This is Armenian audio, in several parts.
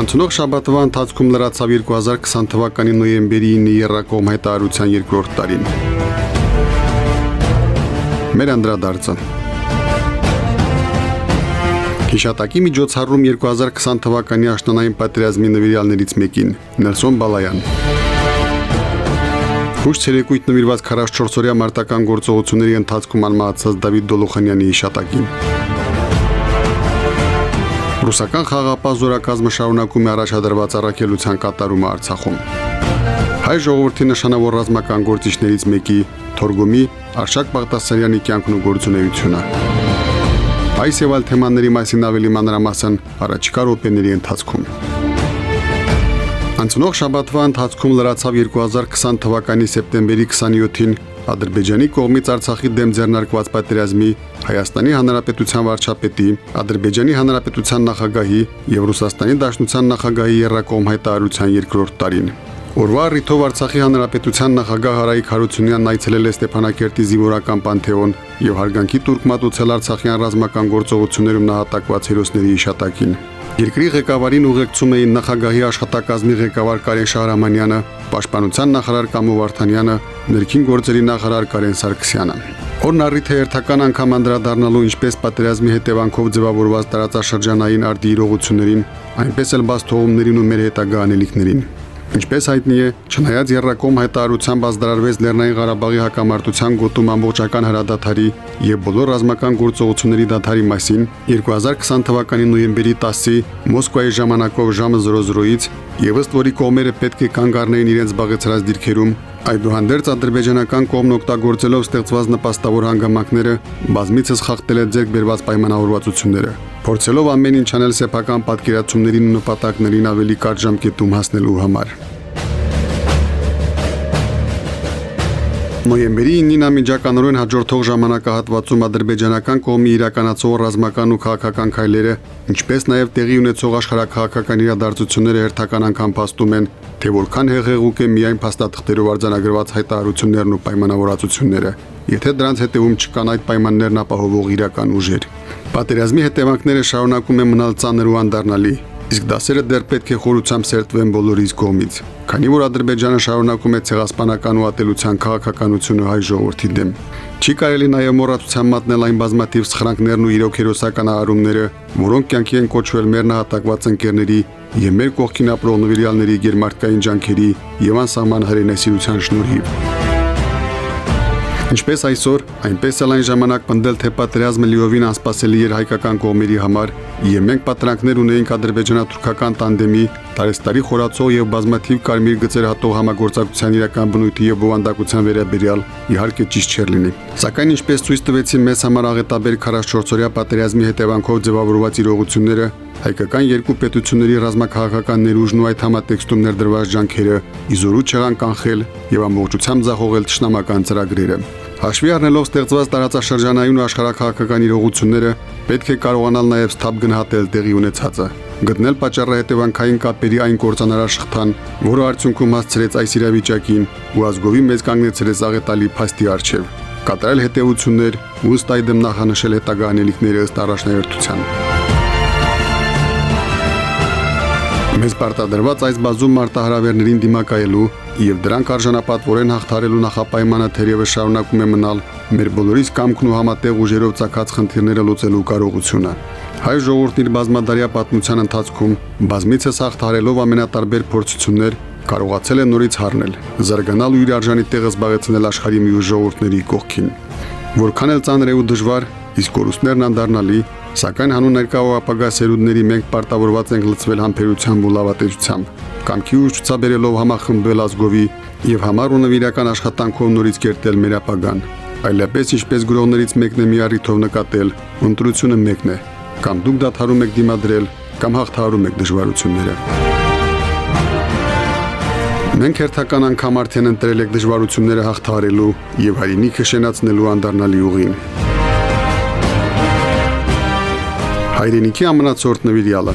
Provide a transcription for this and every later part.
Անցնող շաբաթվա ընթացքում լրացավ 2020 թվականի նոյեմբերի 9-ի Երրակոմ հայտարարության երկրորդ տարին։ Մեր անդրադարձը. Հիշատակի միջոցառում 2020 թվականի աշնանային պատերազմի նվիրյալներից մեկին Նելսոն Բալայան Հուշ ցերեկույթ նվիրված 44-օրյա մարտական գործողությունների ընթացքում անմահացած Դավիթ Դոլոխանյանի հիշատակին Ռուսական խաղապահ զորակազմը շարունակում է առաջադրված առաքելության կատարումը Արցախում։ Հայ ժողովրդի նշանավոր ռազմական գործիչներից մեկի Թորգոմի Արշակ Բաղդասարյանի կյանքն ու գործունեությունը։ Այս եւ այլ թեմաների մասին ավելի մանրամասն առաջիկա րոպեների ընթացքում։ Անցնող շաբաթվա ընթացքում լրացավ 2020 թվականի սեպտեմբերի 27-ին Ադրբեջանի կողմից Արցախի դեմ ձեռնարկված պատերազմի Հայաստանի Հանրապետության վարչապետի, Ադրբեջանի Հանրապետության նախագահի եւ Ռուսաստանի Դաշնության նախագահի երրակողմ հայտարարության երկրորդ տարին։ Օրվա առիթով Արցախի Հանրապետության նախագահ Հարայիկ Հարությունյանն այցելել է Ստեփանակերտի զինվորական պանթեոն եւ հարգանքի տուրք մատուցել Արցախյան ռազմական գործողություններում նահատակված հերոսների հիշատակին։ Երկրի ղեկավարին ուղեկցում էին նախագահի աշխատակազմի ղեկավար Կարեն Շահրամանյանը, Պաշտպանության նախարար Կամո Վարդանյանը, Ներքին գործերի նախարար Կարեն Սարգսյանը։ Օրն առիթ է երթական անգամ անդրադառնալու ինչպես պատերազմի հետևանքով ձևավորված տարածաշրջանային արդի իրողություններին, այնպես էլ բաց թողումներին ու մեր հետագա անելիքներին։ Ինչպես հայտնի է, չնայած Երրակոմ հայտարարությամբ ազդարարվեց Լեռնային Ղարաբաղի հակամարտության գոտում ամբողջական հրադադարի եւ բոլոր ռազմական գործողությունների դադարի մասին 2020 թվականի նոյեմբերի 10-ի Մոսկվայի ժամանակով ժամը 00-ից եւ ըստ որի կողմերը պետք է կանգ առնեին իրենց զբաղեցրած դիրքերում, Այդուհանդերձ ադրբեջանական կողմն օգտագործելով ստեղծված նպաստավոր հանգամանքները բազմիցս խախտել է ձեռք բերված պայմանավորվածությունները, փորձելով ամեն ինչ անել սեփական պատկերացումներին ու նպատակներին ավելի կարճ ժամկետում հասնելու համար։ Նոյեմբերի 9-ին ամիջականորեն հաջորդող ժամանակահատվածում ադրբեջանական կողմի իրականացող ռազմական ու քաղաքական քայլերը, ինչպես նաև տեղի ունեցող աշխարհակաղակական իրադարձությունները հերթական անգամ փաստում են, թե որքան հեղեղուկ է միայն փաստաթղթերով արձանագրված հայտարարություններն ու պայմանավորվածությունները, եթե դրանց հետևում չկան այդ պայմաններն ապահովող իրական ուժեր։ Պատերազմի հետևանքները շարունակում են մնալ ծանր ու անդառնալի, իսկ դասերը դեռ պետք է խորությամբ սերտվեն բոլորիս կողմից։ Քանի որ Ադրբեջանը շարունակում է ցեղասպանական ու ատելության քաղաքականությունը հայ ժողովրդի դեմ։ Չի կարելի նաև մոռացության մատնել այն բազմաթիվ սխրանքներն ու իրոք հերոսական արումները, որոնք կյանքի են կոչվել մեր նահատակված ընկերների եւ մեր կողքին ապրող նվիրյալների գերմարտկային ջանքերի եւ անսահման հրենեսիրության շնորհիվ։ Ինչպես այսօր, այնպես էլ այն ժամանակ պնդել թե պատերազմը լիովին անսպասելի էր հայկական կողմերի համար, եւ մենք պատրանքներ ունեինք ադրբեջանա-թուրքական տանդեմի տարեստարի խորացող եւ բազմաթիվ կարմիր գծեր հատող համագործակցության իրական բնույթի եւ բովանդակության վերաբերյալ իհարկե ճիշտ չէր լինի։ Սակայն ինչպես ցույց տվեցին մեծ համար աղետաբեր 44-օրյա պատերազմի հետևանքով ձևավորված իրողությունները, հայկական երկու պետությունների ռազմաքաղաքական ներուժն ու այդ համատեքստում ներդրված ջանքերը իզորու չեղան կանխել եւ ամբողջությամբ զախողել ճշնամական ծրագրերը։ Հաշվի առնելով ստեղծված տարածաշրջանային ու աշխարհակաղակական իրողությունները, պետք է կարողանալ նաև սթափ գնահատել տեղի ունեցածը, գտնել պատճառը հետևանքային կապերի այն կորցանարար շղթան, որը արդյունքում հասցրեց այս իրավիճակին ու ազգովի մեծ կանգնեցրեց աղետալի փաստի առջև, կատարել հետևություններ ու ըստ այդմ նախանշել հետագա անելիքները ըստ առաջնահերթության։ Մեզ պարտադրված այս բազում մարտահրավերներին դիմակայելու եւ դրանք արժանապատվորեն հաղթարելու նախապայմանը թերևս շարունակում է մնալ մեր բոլորիս կամքն ու համատեղ ուժերով ցակած խնդիրները լուծելու կարողությունը։ Հայ ժողովրդն իր բազմադարյա պատմության ընթացքում բազմիցս հաղթարելով ամենատարբեր փորձություններ կարողացել է նորից հառնել, զարգանալ ու իր արժանի տեղը զբաղեցնել աշխարհի մի ժողովուրդների կողքին։ Որքան էլ ծանր է ու դժվար, իսկ կորուստներն անդառնալի, Սակայն հանուն ներկա ու ապագա սերունդների մենք պարտավորված ենք լծվել համբերությամբ ու լավատեսությամբ, կամքի ու ցուցաբերելով համախմբել ազգովի եւ համառ ու նվիրական աշխատանքով նորից կերտել մեր ապագան։ Այլապես ինչպես գրողներից մեկն է մի առիթով նկատել, ընտրությունը մեկն է, կամ դուք դադարում եք դիմադրել, կամ հաղթահարում եք դժվարությունները։ Մենք հերթական անգամ արդեն ընտրել եք դժվարությունները հաղթահարելու եւ հայրենիքը շենացնելու անդառնալի ուղին։ Հայրենիքի ամնացորդ նվիրյալը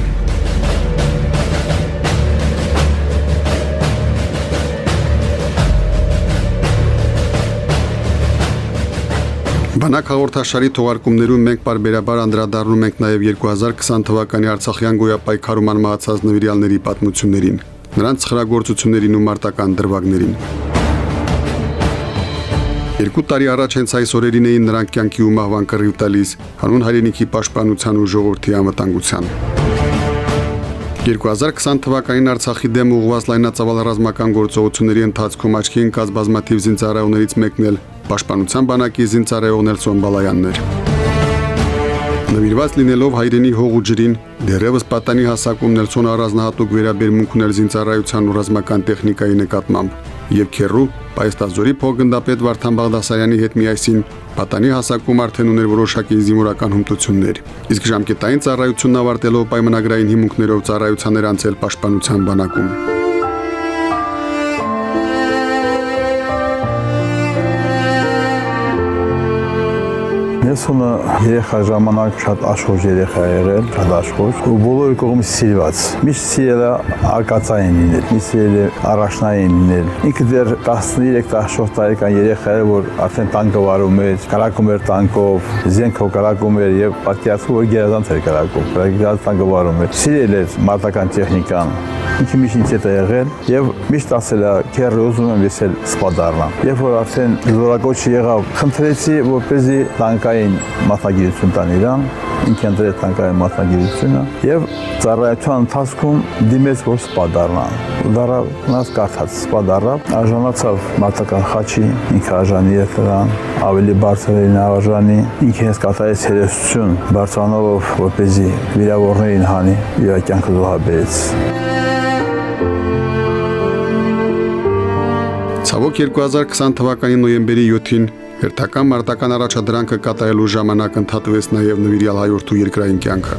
Բանակ հաղորդաշարի թողարկումներում մենք բարբերաբար անդրադառնում ենք նաև 2020 թվականի Արցախյան գոյապայքարման մահացած նվիրյալների պատմություններին, նրանց խրագործություններին ու մարտական դրվագներին։ Երկու տարի առաջ հենց այս օրերին էին նրանք կյանքի ու մահվան կռիվ տալիս հանուն հայրենիքի պաշտպանության ու ժողովրդի անվտանգության։ 2020 թվականին Արցախի դեմ ուղղված լայնածավալ ռազմական գործողությունների ընթացքում աչքի ընկած բազմաթիվ զինծառայողներից մեկն էլ Պաշտպանության բանակի զինծառայող Նելսոն Բալայաններ։ Նվիրված լինելով հայրենի հող ու ջրին, դերևս պատանի հասակում Նելսոն առանձնահատուկ վերաբերմունք ուներ զինծառայության ու ռազմական տեխնիկայի նկատմամբ, եւ Քերու Պայստազորի փոխգնդապետ Վարդան Բաղդասարյանի հետ միասին պատանի հասակում արդեն ուներ որոշակի զինվորական հմտություններ։ Իսկ ժամկետային ծառայությունն ավարտելով պայմանագրային հիմունքներով ծառայության էր անցել պաշտպանության բանակում։ Նելսոնը երեխա ժամանակ շատ աշխուժ երեխա եղել, շատ աշխուժ ու բոլորի կողմից սիրված։ Միշտ սիրել է արկածային լինել, միշտ սիրել է առաջնային լինել։ Ինքը դեռ 13-14 տարեկան երեխա էր, որ արդեն տանկը վարում էր, կարակում էր տանկով, զենքով կարակում էր եւ պատկերացու որ գերազանց էր կարակում։ Գերազանց տանկը վարում էր։ Սիրել էր մարտական տեխնիկան, ինքը միշտ է եղել եւ միշտ ասել է քերը ուզում եմ ես էլ սպա դառնամ երբ որ արդեն զորակոչի եղավ խնդրեցի որպեսզի տանկային մասնագիտություն տան իրան ինքը ընտրեց տանկային մասնագիտությունը եւ ծառայության ընթացքում դիմեց որ սպա դառնա դառավ նաս կարդաց սպա դառավ արժանացավ մարտական խաչի ինքը արժանի էր դրան ավելի բարձր էր արժանի ինքը հենց կատարեց հերոսություն բարձրանալով որպեսզի վիրավորներին հանի իր կյանքը զոհաբերեց Ցավոք 2020 թվականի նոյեմբերի 7-ին հերթական մարտական առաջադրանքը կատարելու ժամանակ ընդհատվեց նաև նվիրյալ հայորդու երկրային կյանքը։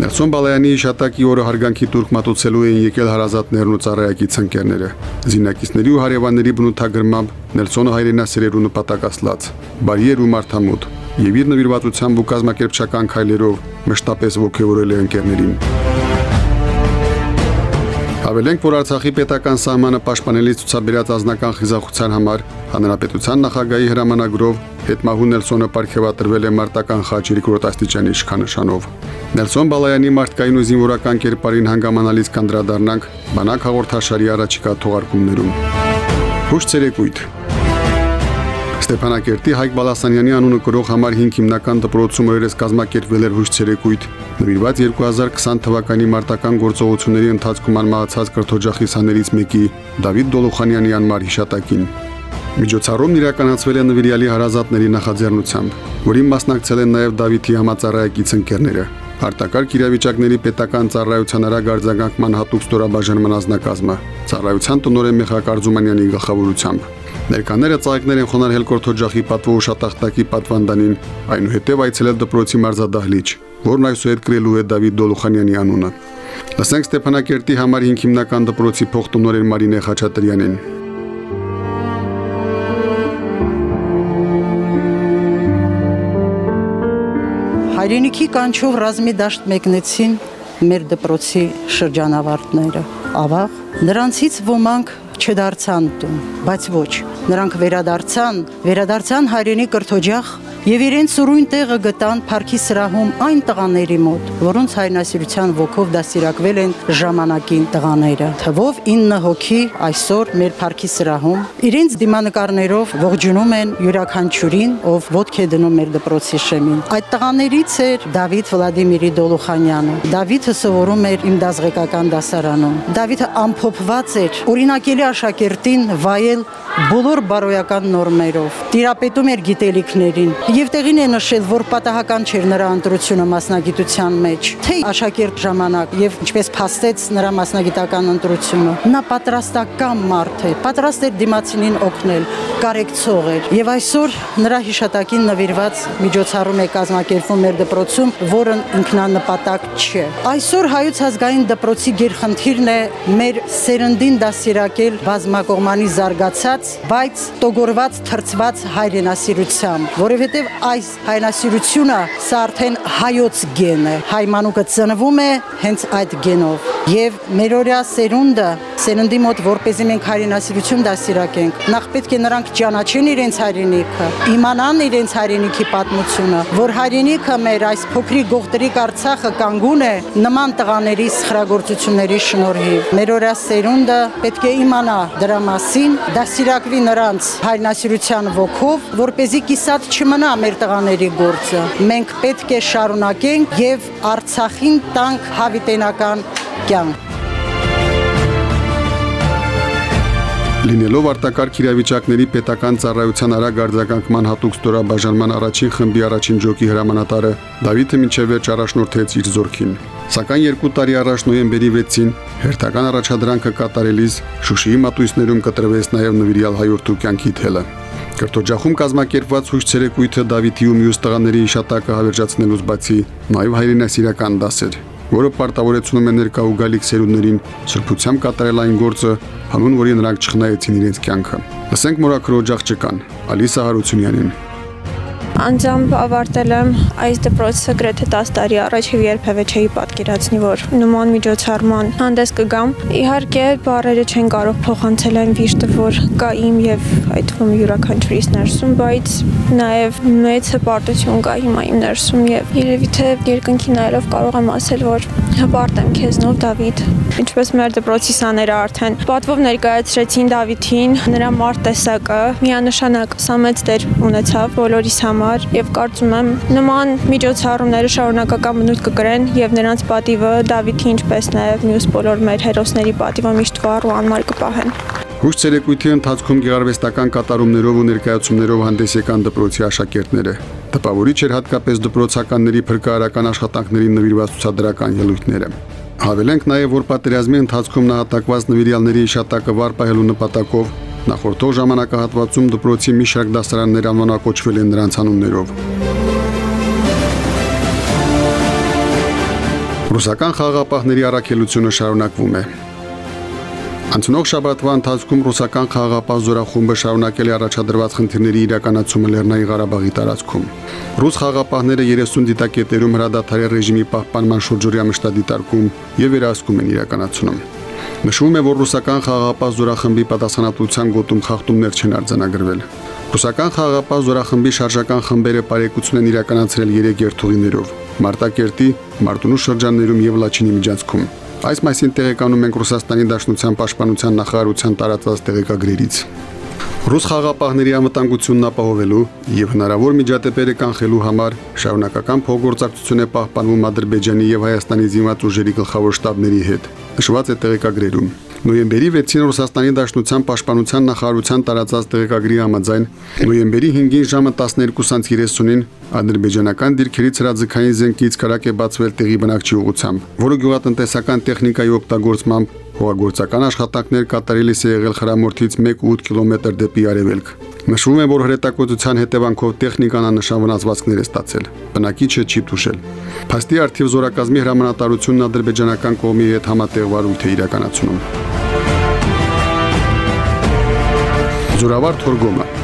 Նելսոն Բալայանի հիշատակի օրը հարգանքի տուրք մատուցելու էին եկել հարազատներն ու ծառայակի ցնկերները։ Զինակիցների ու հարևանների բնութագրմամբ Նելսոնը հայրենասերեր ու նպատակասլաց, բարիեր ու մարդամոտ, եւ իր նվիրվածությամբ ու կազմակերպչական քայլերով մշտապես ողջորել է ընկերներին։ Հավելենք, որ Արցախի պետական սահմանը պաշտպանելի ցուցաբերած ազնական խիզախության համար հանրապետության նախագահի հրամանագրով հետմահու Նելսոնը ապարգևատրվել է մարտական խաչ երկրորդ աստիճանի իշխանանշանով։ Նելսոն Բալայանի մարդկային ու զինվորական կերպարին հանգամանալից կանդրադառնանք բանակ հաղորդաշարի առաջիկա թողարկումներում։ Հուշ ցերեկույթ Ստեփանակերտի Հայկ Բալասանյանի անունը կրող համար 5 հիմնական դպրոցում օրերս կազմակերպվել էր հույս ցերեկույթ, նվիրված 2020 թվականի մարտական գործողությունների ընթացքում անմահացած կրթօջախիսաներից մեկի Դավիթ Դոլոխանյանի անմար հիշատակին։ Միջոցառումն իրականացվել է նվիրյալի հարազատների նախաձեռնությամբ, որին մասնակցել են նաև Դավիթի համացարայակից ընկերները։ Արտակարգ իրավիճակների պետական ծառայության արագ արձագանքման հատուկ ստորաբաժանման անձնակազմը, ծառայության տնօրեն Մեխակ Արձումանյանի գլխավորությամբ։ Ներկաները ծաղիկներ են խոնարհել կորթոջախի պատվո շատախտակի պատվանդանին, այնուհետև այցելել դպրոցի մարզադահլիճ, որն այսուհետ գրելու է Դավիթ Դոլուխանյանի անունը։ Լսենք Ստեփանակերտի համար 5 հիմնական դպրոցի փոխտնօրեն Մարինե Խաչատրյանին։ Հայրենիքի կանչով ռազմի դաշտ մեկնեցին մեր դպրոցի շրջանավարտները։ Ավաղ նրանցից ոմանք չդարձան տուն, բայց ոչ, նրանք վերադարձան, վերադարձան հայրենի կրթօջախ Եվ իրեն սուրույն տեղը գտան Փարքի սրահում այն տղաների մոտ, որոնց հայնասիրության ոգով դասիրակվել են ժամանակին տղաները։ Թվով 9 հոգի այսօր մեր Փարքի սրահում իրենց դիմանկարներով ողջունում են յուրաքանչյուրին, ով ոտք է դնում մեր դպրոցի շեմին։ Այդ տղաներից էր Դավիթ Վլադիմիրի Դոլուխանյանը։ Դավիթը սովորում էր իմ դասղեկական դասարանում։ Դավիթը ամփոփված էր օրինակելի աշակերտին վայել բոլոր բարոյական նորմերով։ Տիրապետում էր գիտելիքներին եւ տեղին է նշել, որ պատահական չէր նրա ընտրությունը մասնագիտության մեջ, թե աշակերտ ժամանակ եւ ինչպես փաստեց նրա մասնագիտական ընտրությունը։ Նա պատրաստական մարդ է, պատրաստ էր դիմացինին օգնել, կարեկցող էր։ Եվ այսօր նրա հիշատակին նվիրված միջոցառում է կազմակերպվում մեր դպրոցում, որն ինքնանպատակ չէ։ Այսօր հայոց ազգային դպրոցի գերխնդիրն է մեր սերնդին դասիրակել բազմակողմանի զարգացած, բայց տոգորված թրծված հայրենասիրությամբ, որովհետև այս հայրենասիրությունը սա արդեն հայոց գեն է։ Հայ մանուկը ծնվում է հենց այդ գենով։ Եվ մերօրյա սերունդը սերնդի մոտ որպեսզի մենք հայրենասիրություն դասիրակենք, նախ պետք է նրանք ճանաչեն իրենց հայրենիքը, իմանան իրենց հայրենիքի պատմությունը, որ հայրենիքը մեր այս փոքրիկ գողտրիկ Արցախը կանգուն է նման տղաների սխրագործությունների շնորհիվ։ Մերօրյա սերունդը պետք է իմանա դրա մասին, դասիրակվի նրանց հայրենասիրության ոգով, որպեսզի կիսատ չմնա մեր տղաների գործը։ Մենք պետք է շարունակենք եւ Արցախին տանք հավիտենական կյանք։ Լինելով արտակարգ իրավիճակների պետական ծառայության արագ արձագանքման հատուկ ստորաբաժանման առաջին խմբի առաջին ջոկի հրամանատարը Դավիթը մինչև վերջ առաջնորդեց իր զորքին։ Սակայն երկու տարի առաջ նոյեմբերի 6-ին հերթական առաջադրանքը կատարելիս Շուշիի մատույցներում կտրվեց նաև նվիրյալ հայորդու կյանքի թելը։ Կրթօջախում կազմակերպված հույս ցերեկույթը Դավիթի ու մյուս տղաների իշատակը հավերժացնելուց բացի նաև հայրենասիրական դաս էր որը պարտավորեցնում է ներկա ու գալիք սերունդներին սրբությամբ կատարել այն գործը, հանուն որի նրանք չխնայեցին իրենց կյանքը։ Լսենք մորակրոջ աղջկան Ալիսա Հարությունյանին։ Անձամբ ավարտել եմ այս դպրոցը գրեթե 10 տարի առաջ եւ երբևէ չէի պատկերացնի, որ նման միջոցառման հանդես կգամ։ Իհարկե, բարերը չեն կարող փոխանցել այն վիշտը, որ կա իմ եւ այդ թվում յուրաքանչյուրիս ներսում, բայց նաեւ մեծ հպարտություն կա հիմա իմ ներսում եւ երևի թե երկնքի նայելով կարող եմ ասել, որ հպարտ եմ քեզնով Դավիթ։ Ինչպես մեր դպրոցի սաները արդեն պատվով ներկայացրեցին Դավիթին, նրա մարդ տեսակը միանշանակ սա մեծ դեր ունեցավ բոլորիս համար համար եւ կարծում եմ նման միջոցառումները շարունակական բնույթ կկրեն եւ նրանց պատիվը Դավիթի ինչպես նաեւ մյուս բոլոր մեր հերոսների պատիվը միշտ վառ ու անմար կպահեն։ Հույս ցերեկույթի ընթացքում գեղարվեստական կատարումներով ու ներկայացումներով հանդես եկան դպրոցի աշակերտները։ Տպավորիչ էր հատկապես դպրոցականների փրկարարական աշխատանքներին նվիրված ցուցադրական ելույթները։ Հավելենք նաև, որ պատերազմի ընթացքում նահատակված նվիրյալների իշատակը վար պահելու նպատակով Նախորդող ժամանակահատվածում դպրոցի մի շարք դասարաններ անվանակոչվել են նրանց անուններով։ Ռուսական խաղաղապահների առաքելությունը շարունակվում է։ Անցնող շաբաթվա ընթացքում ռուսական խաղաղապահ զորախումբը շարունակել է առաջադրված խնդիրների իրականացումը Լեռնային Ղարաբաղի տարածքում։ Ռուս խաղաղապահները 30 դիտակետերում հրադադարի ռեժիմի պահպանման շուրջօրյա մշտադիտարկում եւ վերահսկում են իրականացնում։ Նշվում է, որ ռուսական խաղաղապահ զորախմբի պատասխանատվության գոտում խախտումներ չեն արձանագրվել։ Ռուսական խաղաղապահ զորախմբի շարժական խմբերը բարեկեցություն են իրականացրել 3 երթուղիներով՝ Մարտակերտի, Մարտունու շրջաններում եւ Լաչինի միջանցքում։ Այս մասին տեղեկանում ենք Ռուսաստանի Դաշնության Պաշտպանության նախարարության տարածած տեղեկագրերից։ Ռուս խաղապահների անվտանգությունն ապահովելու եւ հնարավոր միջադեպերը կանխելու համար շարունակական փոխգործակցություն է պահպանվում Ադրբեջանի եւ Հայաստանի զինված ուժերի գլխավոր շտաբների հետ։ Նշված է տեղեկագրերում։ Նոյեմբերի 6-ին Ռուսաստանի Դաշնության Պաշտպանության նախարարության տարածած տեղեկագրի համաձայն նոյեմբերի 5-ին ժամը 12:30-ին ադրբեջանական դիրքերից հրաձգային զենքից քարակ է բացվել տեղի բնակչի ուղությամբ, որը գյուղատնտեսական տեխնիկայի օգտագործմամբ Հողագործական աշխատանքներ կատարելիս է եղել խրամորթից 1.8 կիլոմետր դեպի արևելք։ Նշվում է, որ հրետակոծության հետևանքով տեխնիկան աննշան վնասվածքներ է ստացել։ Բնակիչը չի տուժել։ Փաստի արդիվ զորակազմի հրամանատարությունն ադրբեջանական կողմի հետ համատեղ վարույթ է իրականացնում։ Զորավար Թորգոմը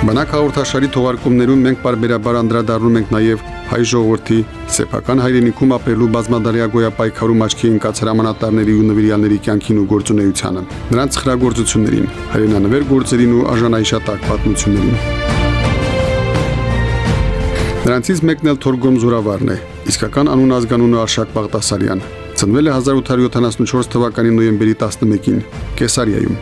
Բնակ հաղորդաշարի թողարկումներում մենք բարբերաբար անդրադառնում ենք նաև հայ ժողովրդի սեփական հայրենիքում ապրելու բազմադարյա գոյապայքարում աչքի ընկած հրամանատարների ու նվիրյալների կյանքին ու գործունեությանը, նրանց խրագործություններին, հայրենանվեր գործերին ու արժանայշատակ պատմություններին։ Նրանցից մեկն էլ Թորգոմ Զուրավարն է, իսկական անուն ազգանունը Արշակ Բաղդասարյան։ Ծնվել է 1874 թվականի նոյեմբերի 11-ին Կեսարիայում։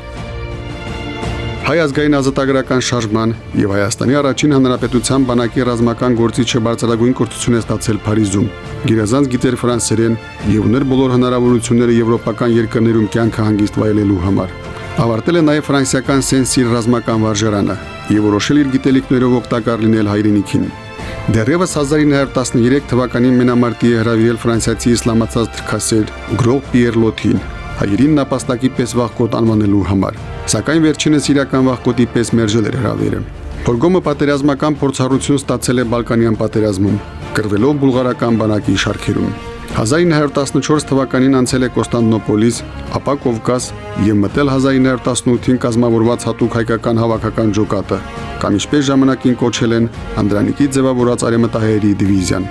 Հայ ազգային ազատագրական շարժման եւ Հայաստանի առաջին հանրապետության բանակի ռազմական գործիչը բարձրագույն կրթություն է ստացել Փարիզում։ Գերազանց գիտեր ֆրանսերեն եւ ուներ բոլոր հնարավորությունները եվրոպական երկրներում կյանքը հանգիստ վայելելու համար։ Ավարտել է նաև ֆրանսիական Սենսիր ռազմական վարժարանը եւ որոշել իր գիտելիքներով օգտակար լինել հայրենիքին։ Դեռևս 1913 թվականին մենամարտի է հրավիրել ֆրանսիացի իսլամացած թրքասեր Գրող Պիեր Լոթին, հայերին նապաստակի պես վախկոտ անվանելու համար, սակայն վերջինս իրական վախկոտի պես մերժել էր հրավերը։ Փորգոմը պատերազմական փորձառություն ստացել է Բալկանյան պատերազմում, կրվելով բուլղարական բանակի շարքերում։ 1914 թվականին անցել է Կոստանդնոպոլիս, ապա Կովկաս եւ մտել 1918-ին կազմավորված հատուկ հայկական հավաքական ջոկատը, կամ ինչպես ժամանակին կոչել են Անդրանիկի ձևավորած արեմտահայերի դիվիզիան։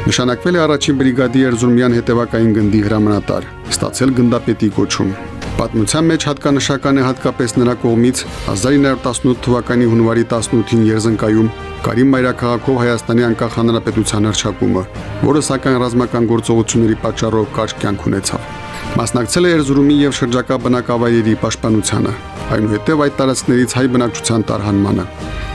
Նշանակվել է առաջին բրիգադի Երզումյան հետևակային գնդի հրամանատար, ստացել գնդապետի կոչում։ Պատմության մեջ հատկանշական է հատկապես նրա կողմից 1918 թվականի հունվարի 18-ին Երզնկայում Կարիմ մայրաքաղաքով Հայաստանի անկախ հանրապետության հռչակումը, որը սակայն ռազմական գործողությունների պատճառով կարճ կյանք ունեցավ։ Մասնակցել է Երզուրումի եւ շրջակա բնակավայրերի պաշտպանությանը, այնուհետև այդ տարածքներից հայ բնակչության տարհանմանը։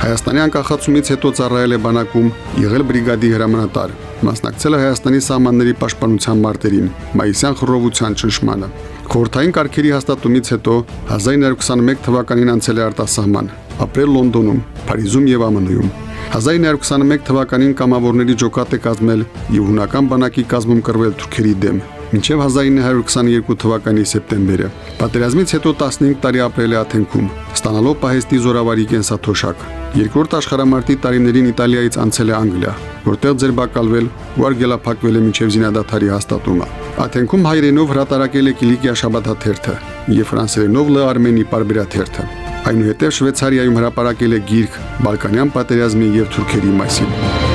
Հայաստանի անկախացումից հետո ծառայել է բանակում, եղել բրիգադի հրամանատար, մասնակցել է Հայաստանի սահմանների պաշտպանության մարտերին, մայիսյան խռովության ճնշմանը։ Խորհրդային կարգերի հաստատումից հետո 1921 թվականին անցել է արտասահման, ապրել Լոնդոնում, Փարիզում եւ ԱՄՆ-ում։ 1921 թվականին կամավորների ջոկատ է կազմել եւ հունական բանակի կազմում կրվել թուրքերի դեմ, մինչև 1922 թվականի սեպտեմբերը։ Պատերազմից հետո 15 տարի ապրել է Աթենքում, ստանալով պահեստի զորավարի կենսաթոշակ։ Երկրորդ աշխարհամարտի տարիներին Իտալիայից անցել է Անգլիա, որտեղ ձերբակալվել ու արգելափակվել է մինչև զինադատարի հաստատումը։ Աթենքում հայրենով հրատարակել է Կիլիկիա շաբաթաթերթը եւ ֆրանսերենով Լը Արմենի պարբերաթերթը։ Այնուհետև Շվեյցարիայում հրապարակել է գիրք Բալկանյան պատերազմի եւ թուրքերի մասին։